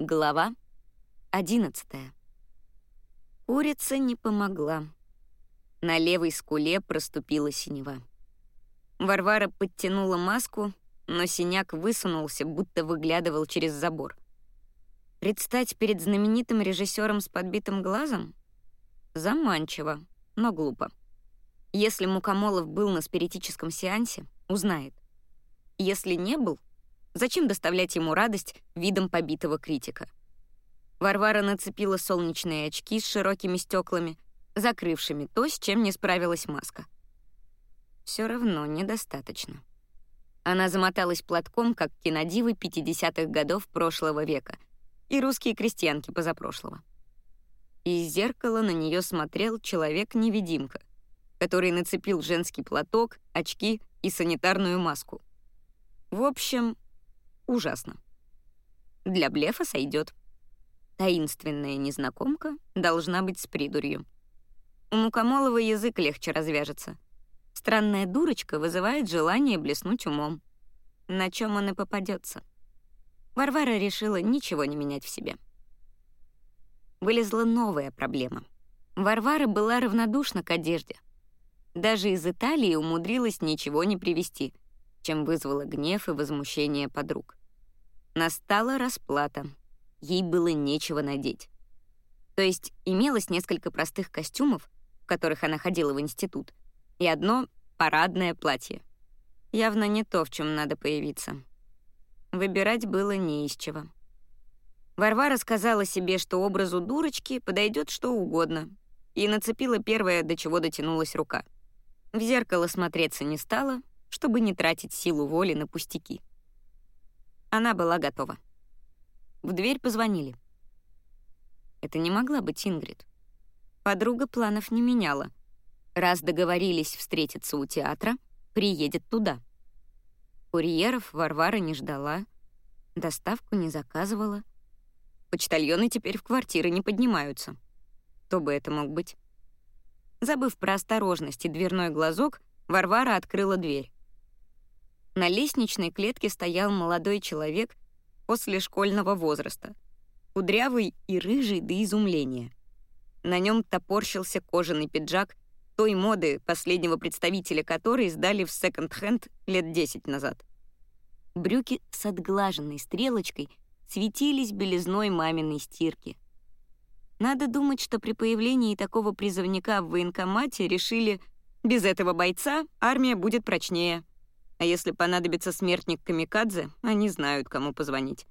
Глава 11. Курица не помогла. На левой скуле проступила синева. Варвара подтянула маску, но синяк высунулся, будто выглядывал через забор. Предстать перед знаменитым режиссером с подбитым глазом? Заманчиво, но глупо. Если Мукомолов был на спиритическом сеансе, узнает. Если не был, Зачем доставлять ему радость видом побитого критика? Варвара нацепила солнечные очки с широкими стеклами, закрывшими то, с чем не справилась маска. Все равно недостаточно. Она замоталась платком, как кинодивы 50-х годов прошлого века и русские крестьянки позапрошлого. Из зеркала на нее смотрел человек-невидимка, который нацепил женский платок, очки и санитарную маску. В общем, ужасно. Для блефа сойдет. Таинственная незнакомка должна быть с придурью. У Мукомолова язык легче развяжется. Странная дурочка вызывает желание блеснуть умом. На чем он и попадется. Варвара решила ничего не менять в себе. Вылезла новая проблема. Варвара была равнодушна к одежде. Даже из Италии умудрилась ничего не привезти, чем вызвала гнев и возмущение подруг. Настала расплата. Ей было нечего надеть. То есть имелось несколько простых костюмов, в которых она ходила в институт, и одно парадное платье. Явно не то, в чем надо появиться. Выбирать было не из чего. Варвара сказала себе, что образу дурочки подойдет что угодно, и нацепила первое, до чего дотянулась рука. В зеркало смотреться не стала, чтобы не тратить силу воли на пустяки. Она была готова. В дверь позвонили. Это не могла быть Ингрид. Подруга планов не меняла. Раз договорились встретиться у театра, приедет туда. Курьеров Варвара не ждала, доставку не заказывала. Почтальоны теперь в квартиры не поднимаются. Кто бы это мог быть? Забыв про осторожность и дверной глазок, Варвара открыла дверь. На лестничной клетке стоял молодой человек после школьного возраста, кудрявый и рыжий до изумления. На нем топорщился кожаный пиджак той моды, последнего представителя которой сдали в секонд-хенд лет 10 назад. Брюки с отглаженной стрелочкой светились белизной маминой стирки. Надо думать, что при появлении такого призывника в военкомате решили, без этого бойца армия будет прочнее. А если понадобится смертник Камикадзе, они знают, кому позвонить.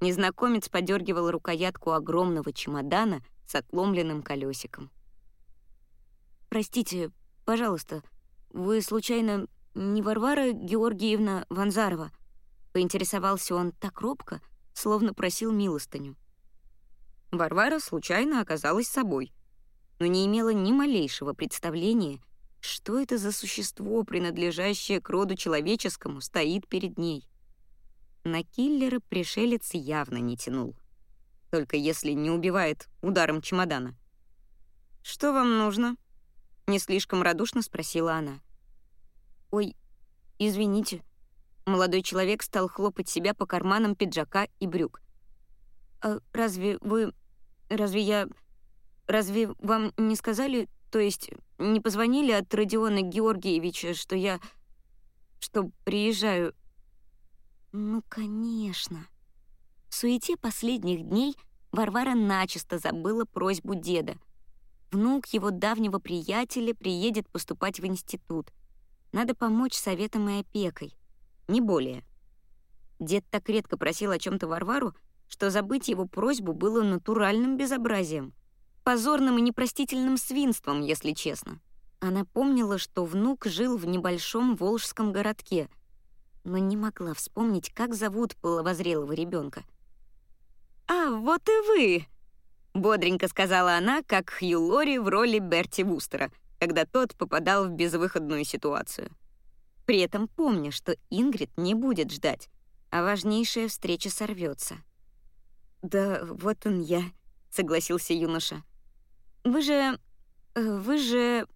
Незнакомец подергивал рукоятку огромного чемодана с отломленным колесиком. «Простите, пожалуйста, вы, случайно, не Варвара Георгиевна Ванзарова?» Поинтересовался он так робко, словно просил милостыню. Варвара случайно оказалась собой, но не имела ни малейшего представления, что это за существо, принадлежащее к роду человеческому, стоит перед ней? На киллера пришелец явно не тянул. Только если не убивает ударом чемодана. «Что вам нужно?» — не слишком радушно спросила она. «Ой, извините». Молодой человек стал хлопать себя по карманам пиджака и брюк. «А разве вы... разве я... разве вам не сказали, то есть не позвонили от Родиона Георгиевича, что я... что приезжаю? Ну, конечно. В суете последних дней Варвара начисто забыла просьбу деда. Внук его давнего приятеля приедет поступать в институт. Надо помочь советом и опекой. Не более. Дед так редко просил о чем то Варвару, что забыть его просьбу было натуральным безобразием позорным и непростительным свинством, если честно. Она помнила, что внук жил в небольшом волжском городке, но не могла вспомнить, как зовут половозрелого ребенка. «А, вот и вы!» — бодренько сказала она, как Хью Лори в роли Берти Вустера, когда тот попадал в безвыходную ситуацию. При этом помня, что Ингрид не будет ждать, а важнейшая встреча сорвется. «Да вот он я», — согласился юноша. Вы же... Э, вы же...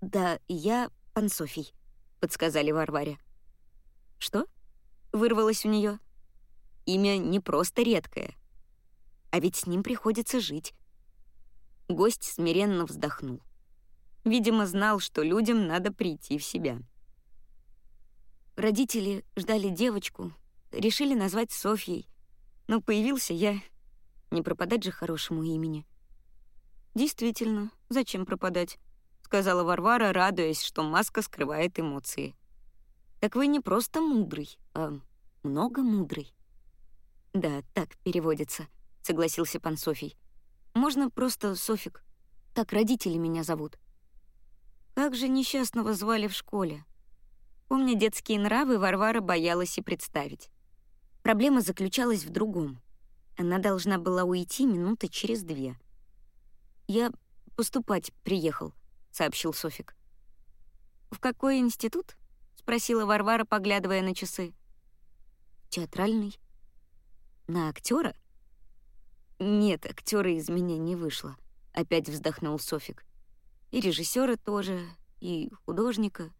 Да, я пан Софий, подсказали Варваре. Что? Вырвалось у нее. имя не просто редкое. А ведь с ним приходится жить. Гость смиренно вздохнул. Видимо, знал, что людям надо прийти в себя. Родители ждали девочку, решили назвать Софьей, но появился я. Не пропадать же хорошему имени. «Действительно, зачем пропадать?» — сказала Варвара, радуясь, что маска скрывает эмоции. «Так вы не просто мудрый, а много мудрый». «Да, так переводится», — согласился пан Софий. «Можно просто Софик. Так родители меня зовут». Как же несчастного звали в школе? Помня детские нравы, Варвара боялась и представить. Проблема заключалась в другом. Она должна была уйти минуты через две. «Я поступать приехал», — сообщил Софик. «В какой институт?» — спросила Варвара, поглядывая на часы. «Театральный». «На актера? «Нет, актера из меня не вышло», — опять вздохнул Софик. И режиссера тоже, и художника.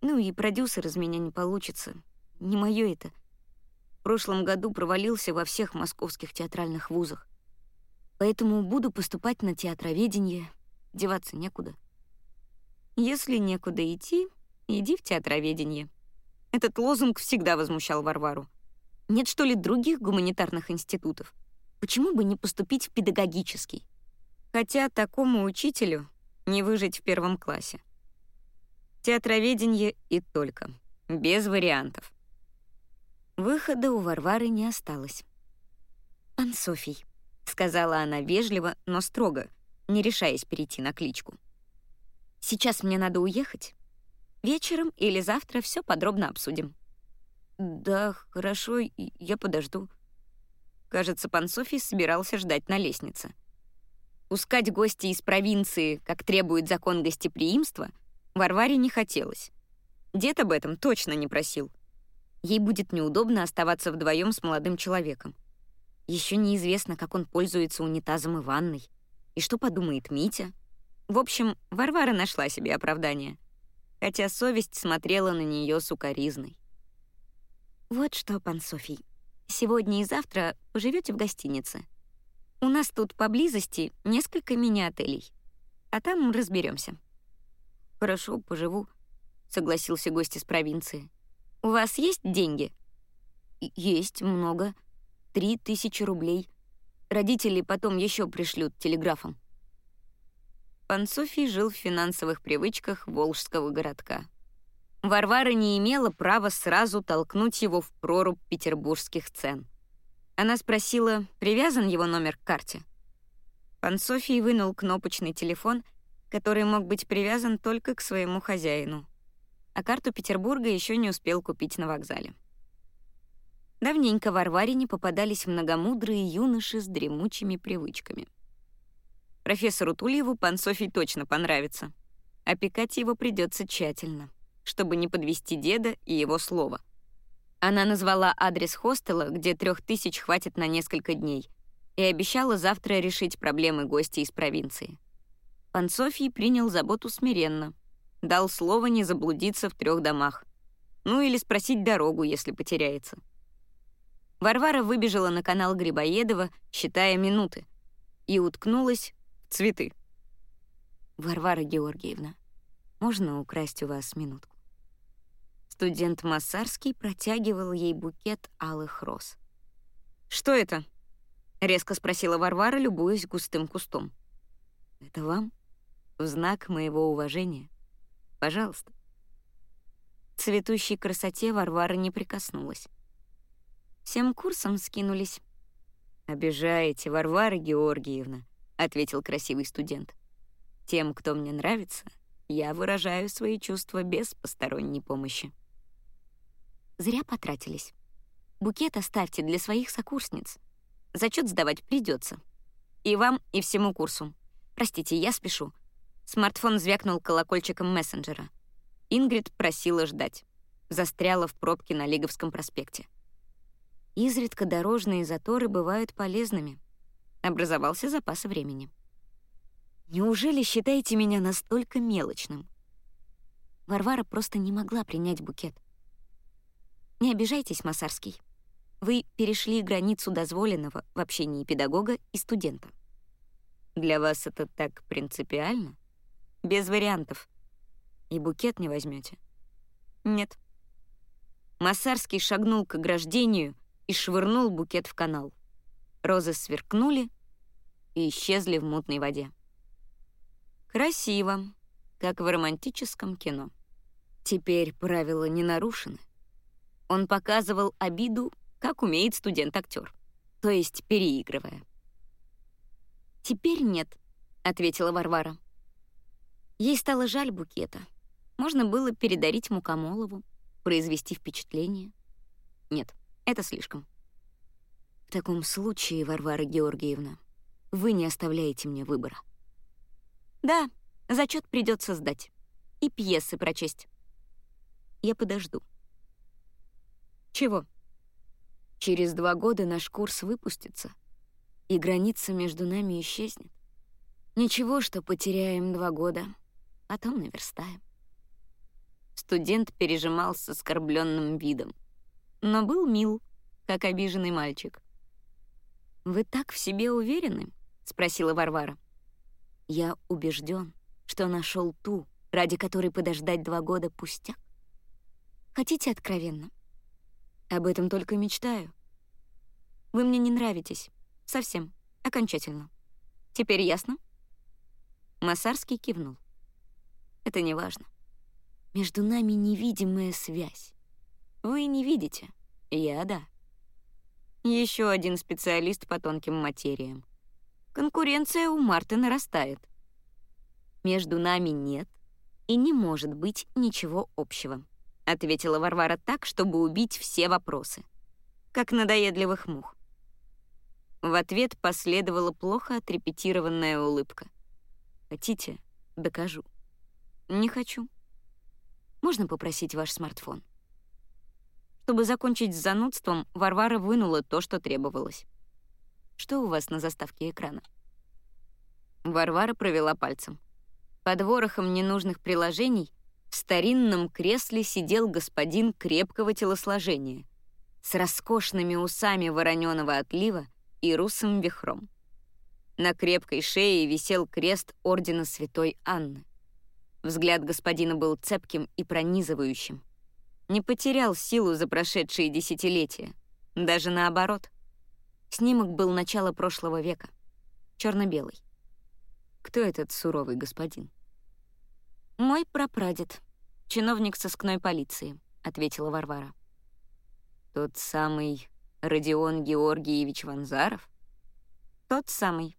Ну и продюсер из меня не получится. Не мое это. В прошлом году провалился во всех московских театральных вузах. Поэтому буду поступать на театроведение, деваться некуда. Если некуда идти, иди в театроведение. Этот лозунг всегда возмущал Варвару. Нет, что ли, других гуманитарных институтов? Почему бы не поступить в педагогический? Хотя такому учителю не выжить в первом классе. Театроведение и только. Без вариантов. Выхода у Варвары не осталось. «Пан Софий», — сказала она вежливо, но строго, не решаясь перейти на кличку. «Сейчас мне надо уехать. Вечером или завтра все подробно обсудим». «Да, хорошо, я подожду». Кажется, пан Софий собирался ждать на лестнице. Пускать гостей из провинции, как требует закон гостеприимства, Варваре не хотелось. Дед об этом точно не просил. Ей будет неудобно оставаться вдвоем с молодым человеком. Еще неизвестно, как он пользуется унитазом и ванной. И что подумает Митя. В общем, Варвара нашла себе оправдание. Хотя совесть смотрела на нее сукоризной. «Вот что, пан Софий, сегодня и завтра поживете в гостинице. У нас тут поблизости несколько мини-отелей. А там разберемся. Хорошо, поживу, согласился гость из провинции. У вас есть деньги? Есть много. Три тысячи рублей. Родители потом еще пришлют телеграфом. Пан Софий жил в финансовых привычках волжского городка. Варвара не имела права сразу толкнуть его в прорубь петербургских цен. Она спросила, привязан его номер к карте. Пан Софий вынул кнопочный телефон, который мог быть привязан только к своему хозяину. А карту Петербурга еще не успел купить на вокзале. Давненько Варваре не попадались многомудрые юноши с дремучими привычками. Профессору Тульеву пан Софий точно понравится. Опекать его придется тщательно, чтобы не подвести деда и его слово — она назвала адрес хостела, где трех тысяч хватит на несколько дней, и обещала завтра решить проблемы гостей из провинции. Пан Софий принял заботу смиренно, дал слово не заблудиться в трех домах. Ну или спросить дорогу, если потеряется. Варвара выбежала на канал Грибоедова, считая минуты, и уткнулась в цветы. «Варвара Георгиевна, можно украсть у вас минутку?» Студент Массарский протягивал ей букет алых роз. «Что это?» — резко спросила Варвара, любуясь густым кустом. «Это вам? В знак моего уважения. Пожалуйста». К цветущей красоте Варвара не прикоснулась. Всем курсом скинулись. «Обижаете, Варвара Георгиевна», — ответил красивый студент. «Тем, кто мне нравится, я выражаю свои чувства без посторонней помощи». Зря потратились. Букет оставьте для своих сокурсниц. Зачет сдавать придется. И вам, и всему курсу. Простите, я спешу. Смартфон звякнул колокольчиком мессенджера. Ингрид просила ждать. Застряла в пробке на Лиговском проспекте. Изредка дорожные заторы бывают полезными. Образовался запас времени. Неужели считаете меня настолько мелочным? Варвара просто не могла принять букет. Не обижайтесь, Масарский. Вы перешли границу дозволенного в общении педагога и студента. Для вас это так принципиально? Без вариантов. И букет не возьмете? Нет. Массарский шагнул к ограждению и швырнул букет в канал. Розы сверкнули и исчезли в мутной воде. Красиво, как в романтическом кино. Теперь правила не нарушены. Он показывал обиду, как умеет студент-актер, то есть переигрывая. «Теперь нет», — ответила Варвара. Ей стало жаль букета. Можно было передарить Мукомолову, произвести впечатление. Нет, это слишком. В таком случае, Варвара Георгиевна, вы не оставляете мне выбора. Да, зачет придется сдать. И пьесы прочесть. Я подожду. Чего? Через два года наш курс выпустится, и граница между нами исчезнет. Ничего, что потеряем два года, потом наверстаем. Студент пережимал с оскорбленным видом, но был мил, как обиженный мальчик. «Вы так в себе уверены?» — спросила Варвара. «Я убежден, что нашел ту, ради которой подождать два года пустяк. Хотите откровенно? Об этом только мечтаю. Вы мне не нравитесь. Совсем. Окончательно. Теперь ясно?» Масарский кивнул. «Это не важно. Между нами невидимая связь. Вы не видите, я — да. Еще один специалист по тонким материям. Конкуренция у Марты нарастает. Между нами нет и не может быть ничего общего, ответила Варвара так, чтобы убить все вопросы, как надоедливых мух. В ответ последовала плохо отрепетированная улыбка. «Хотите? Докажу». «Не хочу». «Можно попросить ваш смартфон?» Чтобы закончить с занудством, Варвара вынула то, что требовалось. «Что у вас на заставке экрана?» Варвара провела пальцем. Под ворохом ненужных приложений в старинном кресле сидел господин крепкого телосложения с роскошными усами вороненого отлива и русым вихром. На крепкой шее висел крест ордена Святой Анны. Взгляд господина был цепким и пронизывающим не потерял силу за прошедшие десятилетия. Даже наоборот. Снимок был начала прошлого века. черно белый Кто этот суровый господин? «Мой прапрадед, чиновник сыскной полиции», — ответила Варвара. «Тот самый Родион Георгиевич Ванзаров?» «Тот самый.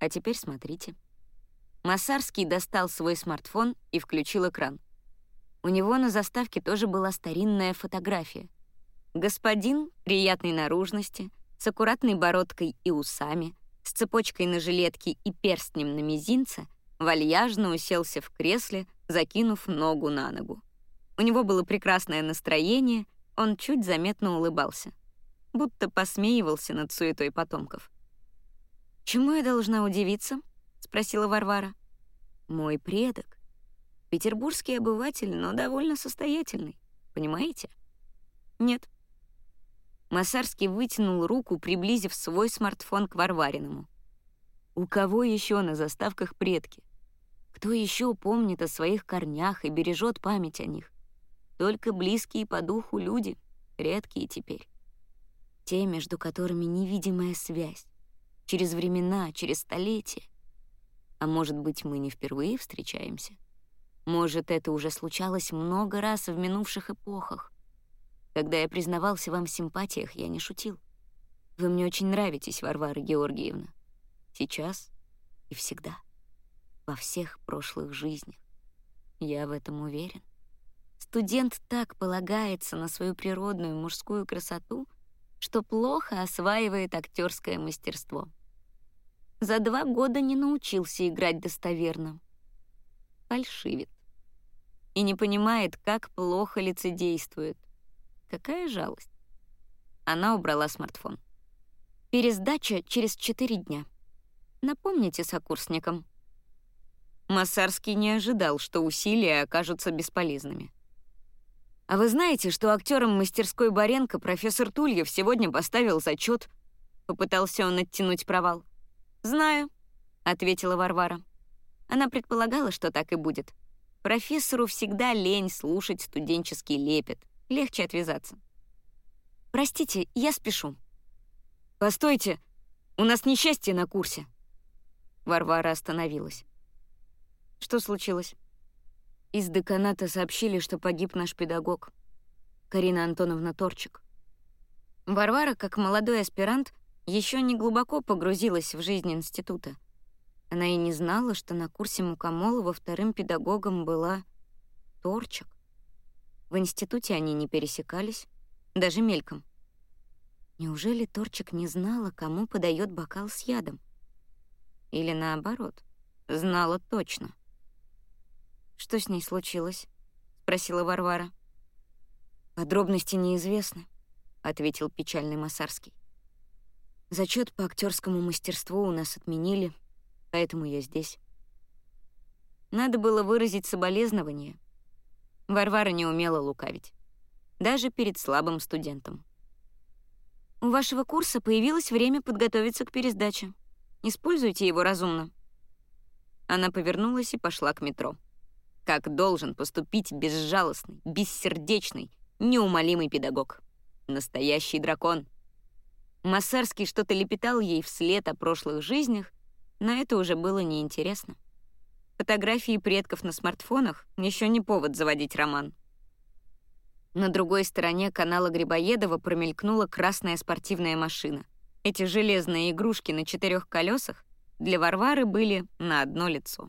А теперь смотрите». Масарский достал свой смартфон и включил экран. У него на заставке тоже была старинная фотография. Господин приятной наружности, с аккуратной бородкой и усами, с цепочкой на жилетке и перстнем на мизинце, вальяжно уселся в кресле, закинув ногу на ногу. У него было прекрасное настроение, он чуть заметно улыбался, будто посмеивался над суетой потомков. «Чему я должна удивиться?» — спросила Варвара. «Мой предок Петербургский обыватель, но довольно состоятельный. Понимаете? Нет. Масарский вытянул руку, приблизив свой смартфон к Варвариному. У кого еще на заставках предки? Кто еще помнит о своих корнях и бережет память о них? Только близкие по духу люди, редкие теперь. Те, между которыми невидимая связь. Через времена, через столетия. А может быть, мы не впервые встречаемся? Может, это уже случалось много раз в минувших эпохах. Когда я признавался вам в симпатиях, я не шутил. Вы мне очень нравитесь, Варвара Георгиевна. Сейчас и всегда. Во всех прошлых жизнях. Я в этом уверен. Студент так полагается на свою природную мужскую красоту, что плохо осваивает актерское мастерство. За два года не научился играть достоверно. Фальшивит и не понимает, как плохо лицедействует. Какая жалость. Она убрала смартфон. Пересдача через четыре дня. Напомните сокурсникам. Массарский не ожидал, что усилия окажутся бесполезными. «А вы знаете, что актером мастерской Баренко профессор Тульев сегодня поставил зачет?» Попытался он оттянуть провал. «Знаю», — ответила Варвара. Она предполагала, что так и будет. Профессору всегда лень слушать студенческий лепет. Легче отвязаться. «Простите, я спешу». «Постойте, у нас несчастье на курсе». Варвара остановилась. «Что случилось?» Из деканата сообщили, что погиб наш педагог, Карина Антоновна Торчик. Варвара, как молодой аспирант, еще не глубоко погрузилась в жизнь института. Она и не знала, что на курсе Мукомолова вторым педагогом была Торчик. В институте они не пересекались, даже мельком. Неужели Торчик не знала, кому подает бокал с ядом? Или наоборот, знала точно. «Что с ней случилось?» — спросила Варвара. «Подробности неизвестны», — ответил печальный Масарский. «Зачет по актерскому мастерству у нас отменили, поэтому я здесь». Надо было выразить соболезнование — Варвара не умела лукавить. Даже перед слабым студентом. «У вашего курса появилось время подготовиться к пересдаче. Используйте его разумно». Она повернулась и пошла к метро. Как должен поступить безжалостный, бессердечный, неумолимый педагог. Настоящий дракон. Массарский что-то лепетал ей вслед о прошлых жизнях, но это уже было неинтересно. Фотографии предков на смартфонах — еще не повод заводить роман. На другой стороне канала Грибоедова промелькнула красная спортивная машина. Эти железные игрушки на четырех колесах для Варвары были на одно лицо.